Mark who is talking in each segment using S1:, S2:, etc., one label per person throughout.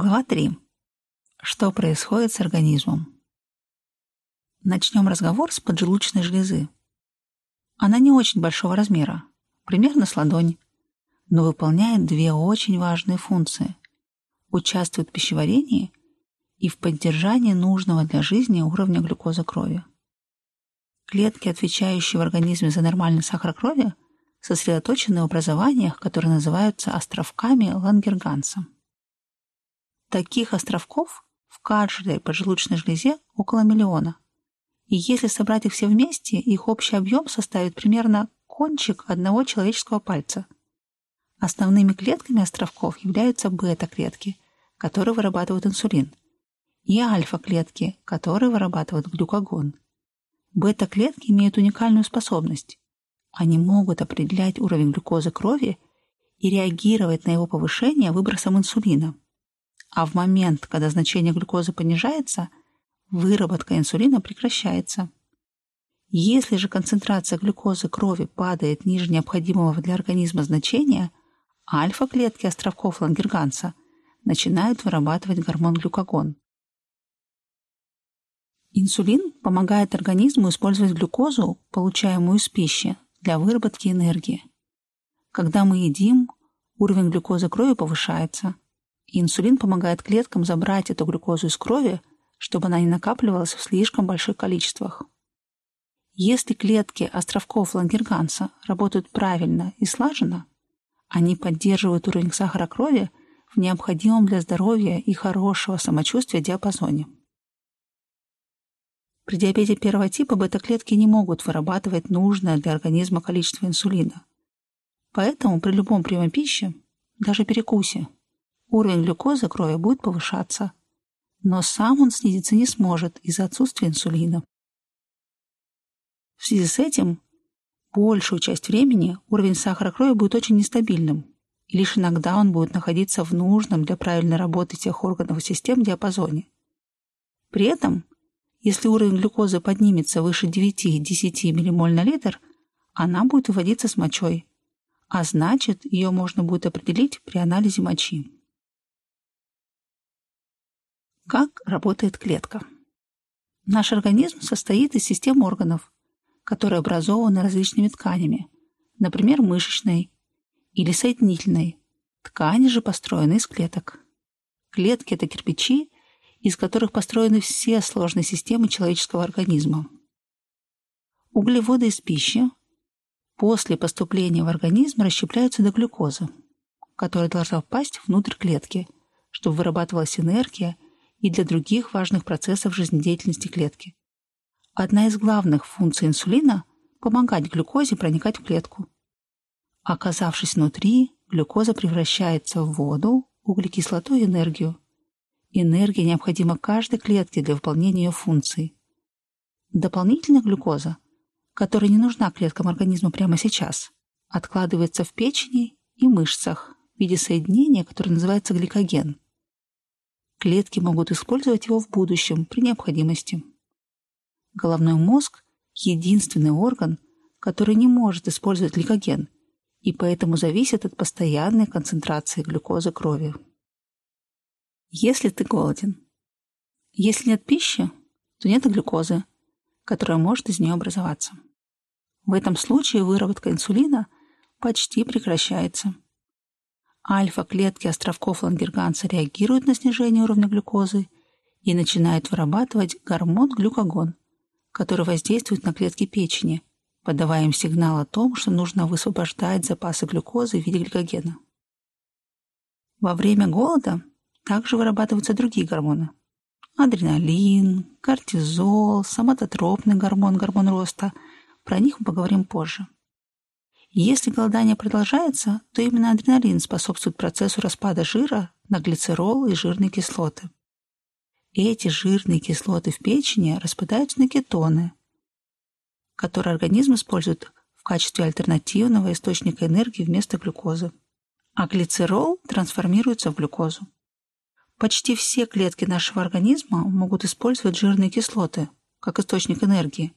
S1: Глава 3. Что происходит с организмом? Начнем разговор с поджелудочной железы. Она не очень большого размера, примерно с ладонь, но выполняет две очень важные функции. Участвует в пищеварении и в поддержании нужного для жизни уровня глюкозы крови. Клетки, отвечающие в организме за нормальный сахар крови, сосредоточены в образованиях, которые называются островками Лангерганса. Таких островков в каждой поджелудочной железе около миллиона. И если собрать их все вместе, их общий объем составит примерно кончик одного человеческого пальца. Основными клетками островков являются бета-клетки, которые вырабатывают инсулин, и альфа-клетки, которые вырабатывают глюкогон. Бета-клетки имеют уникальную способность. Они могут определять уровень глюкозы крови и реагировать на его повышение выбросом инсулина а в момент, когда значение глюкозы понижается, выработка инсулина прекращается. Если же концентрация глюкозы крови падает ниже необходимого для организма значения, альфа-клетки островков Лангерганса начинают вырабатывать гормон глюкагон. Инсулин помогает организму использовать глюкозу, получаемую из пищи, для выработки энергии. Когда мы едим, уровень глюкозы крови повышается – инсулин помогает клеткам забрать эту глюкозу из крови, чтобы она не накапливалась в слишком больших количествах. Если клетки островков Лангерганса работают правильно и слаженно, они поддерживают уровень сахара крови в необходимом для здоровья и хорошего самочувствия диапазоне. При диабете первого типа бета-клетки не могут вырабатывать нужное для организма количество инсулина. Поэтому при любом приеме пищи, даже перекусе, уровень глюкозы крови будет повышаться, но сам он снизиться не сможет из-за отсутствия инсулина. В связи с этим большую часть времени уровень сахара крови будет очень нестабильным, и лишь иногда он будет находиться в нужном для правильной работы тех органов и систем диапазоне. При этом, если уровень глюкозы поднимется выше 9-10 ммоль на литр, она будет выводиться с мочой, а значит, ее можно будет определить при анализе мочи. Как работает клетка? Наш организм состоит из систем органов, которые образованы различными тканями, например, мышечной или соединительной. Ткани же построены из клеток. Клетки — это кирпичи, из которых построены все сложные системы человеческого организма. Углеводы из пищи после поступления в организм расщепляются до глюкозы, которая должна впасть внутрь клетки, чтобы вырабатывалась энергия и для других важных процессов жизнедеятельности клетки. Одна из главных функций инсулина – помогать глюкозе проникать в клетку. Оказавшись внутри, глюкоза превращается в воду, углекислоту и энергию. Энергия необходима каждой клетке для выполнения ее функций. Дополнительная глюкоза, которая не нужна клеткам организма прямо сейчас, откладывается в печени и мышцах в виде соединения, которое называется гликоген – Клетки могут использовать его в будущем при необходимости. Головной мозг – единственный орган, который не может использовать гликоген и поэтому зависит от постоянной концентрации глюкозы крови. Если ты голоден. Если нет пищи, то нет глюкозы, которая может из нее образоваться. В этом случае выработка инсулина почти прекращается. Альфа-клетки островков Лангерганса реагируют на снижение уровня глюкозы и начинают вырабатывать гормон глюкагон, который воздействует на клетки печени, подавая им сигнал о том, что нужно высвобождать запасы глюкозы в виде гликогена. Во время голода также вырабатываются другие гормоны. Адреналин, кортизол, соматотропный гормон, гормон роста. Про них мы поговорим позже. Если голодание продолжается, то именно адреналин способствует процессу распада жира на глицерол и жирные кислоты. Эти жирные кислоты в печени распадаются на кетоны, которые организм использует в качестве альтернативного источника энергии вместо глюкозы. А глицерол трансформируется в глюкозу. Почти все клетки нашего организма могут использовать жирные кислоты как источник энергии,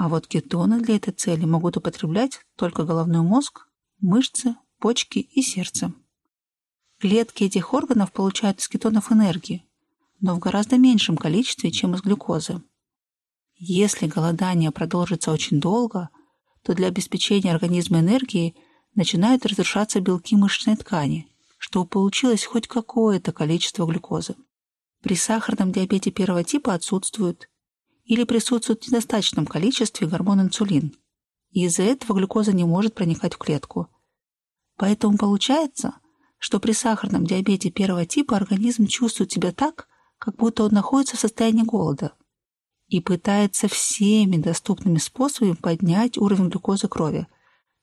S1: а вот кетоны для этой цели могут употреблять только головной мозг, мышцы, почки и сердце. Клетки этих органов получают из кетонов энергию, но в гораздо меньшем количестве, чем из глюкозы. Если голодание продолжится очень долго, то для обеспечения организма энергией начинают разрушаться белки мышечной ткани, чтобы получилось хоть какое-то количество глюкозы. При сахарном диабете первого типа отсутствует или присутствует в недостаточном количестве гормон инсулин, из-за этого глюкоза не может проникать в клетку. Поэтому получается, что при сахарном диабете первого типа организм чувствует себя так, как будто он находится в состоянии голода и пытается всеми доступными способами поднять уровень глюкозы крови,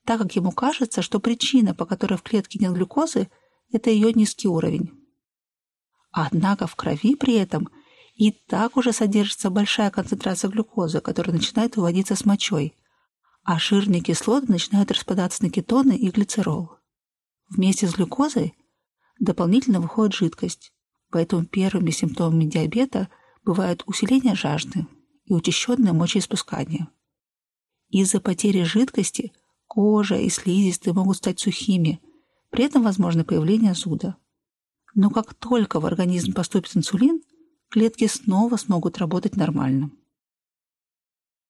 S1: так как ему кажется, что причина, по которой в клетке нет глюкозы, это ее низкий уровень. Однако в крови при этом и так уже содержится большая концентрация глюкозы, которая начинает выводиться с мочой, а жирные кислоты начинают распадаться на кетоны и глицерол. Вместе с глюкозой дополнительно выходит жидкость, поэтому первыми симптомами диабета бывают усиление жажды и учащенное мочеиспускание. Из-за потери жидкости кожа и слизистые могут стать сухими, при этом возможно появление зуда. Но как только в организм поступит инсулин, клетки снова смогут работать нормально.